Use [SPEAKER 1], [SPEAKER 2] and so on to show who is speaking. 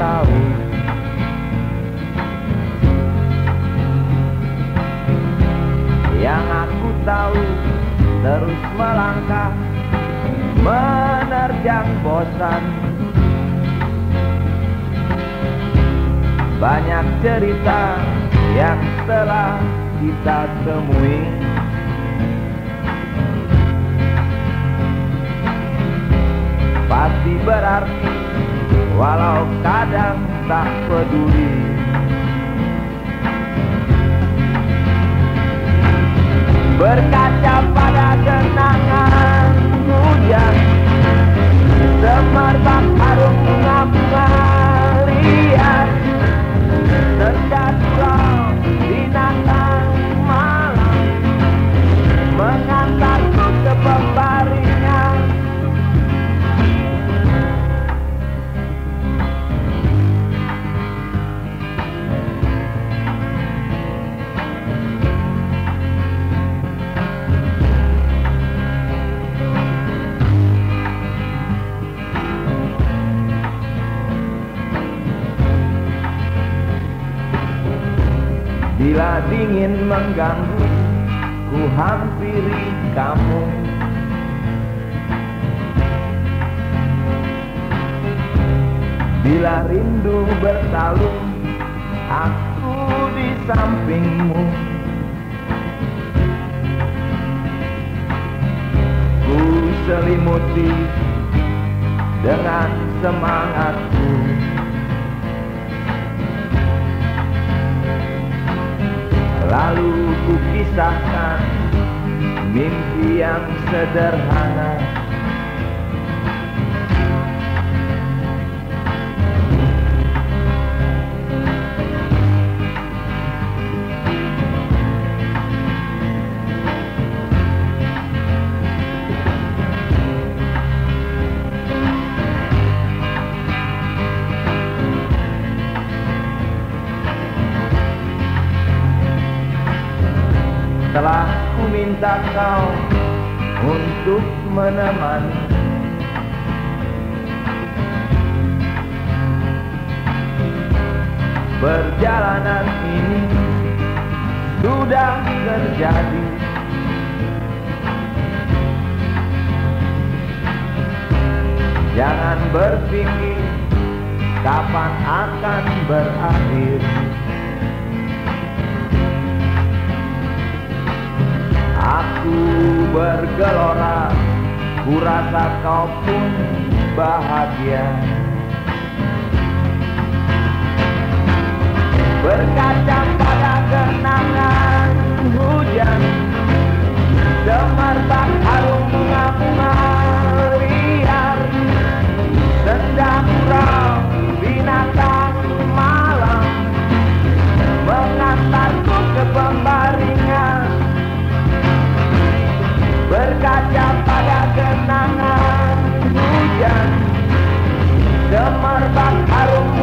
[SPEAKER 1] tahu. Yang aku tahu terus melangkah Menerjang bosan. Banyak cerita yang telah kita temui. Pasti berarti walau kadang tak peduli. Berkaca Dingin mengganggu Ku hampiri kamu. Bila rindu bertalung Aku di sampingmu. Ku selimuti dengan semangatku ku kisahkan mimpi yang sederhana Telah ku minta kau untuk menemani. Perjalanan ini sudah terjadi. Jangan berpikir kapan akan berakhir bergelora Ku rasa kau pun bahagia. Berkaca pada kenangan tangan hujan Semerbak harum